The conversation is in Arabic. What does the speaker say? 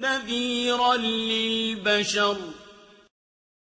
نَذِيرًا لِّلْبَشَرِ.